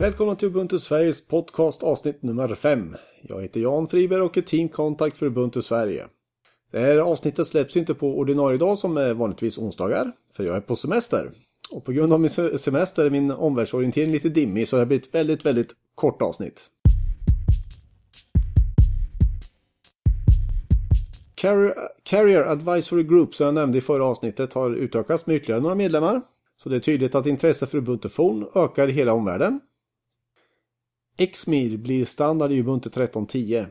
Välkomna till Ubuntu Sveriges podcast avsnitt nummer 5. Jag heter Jan Friberg och är teamkontakt för Ubuntu Sverige. Det här avsnittet släpps inte på ordinarie dag som är vanligtvis onsdagar, för jag är på semester. Och på grund av min semester är min omvärldsorientering lite dimmig så det blir ett väldigt, väldigt kort avsnitt. Carrier Advisory Group som jag nämnde i förra avsnittet har utökats med ytterligare några medlemmar. Så det är tydligt att intresset för Ubuntu Phone ökar i hela omvärlden. Xmir blir standard i Ubuntu 13.10.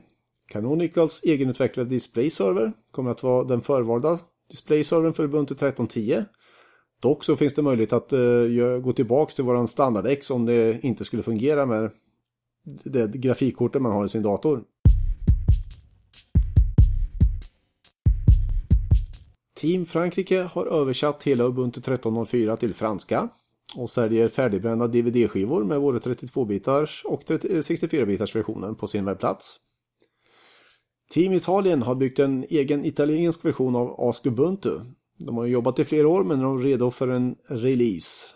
Canonicals egenutvecklade displayserver kommer att vara den förvalda displayservern för Ubuntu 13.10. Dock så finns det möjlighet att uh, gå tillbaka till våran standard-X om det inte skulle fungera med det grafikkortet man har i sin dator. Team Frankrike har översatt hela Ubuntu 13.04 till franska och säljer färdigbrända DVD-skivor med både 32-bitars och 64-bitars eh, versionen på sin webbplats. Team Italien har byggt en egen italiensk version av Ask Ubuntu. De har jobbat i flera år men är redo för en release.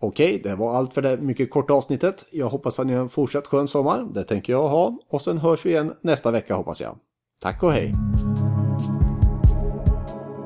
Okej, det var allt för det mycket korta avsnittet. Jag hoppas att ni har en fortsatt skön sommar. Det tänker jag ha. Och sen hörs vi igen nästa vecka hoppas jag. Tack och hej!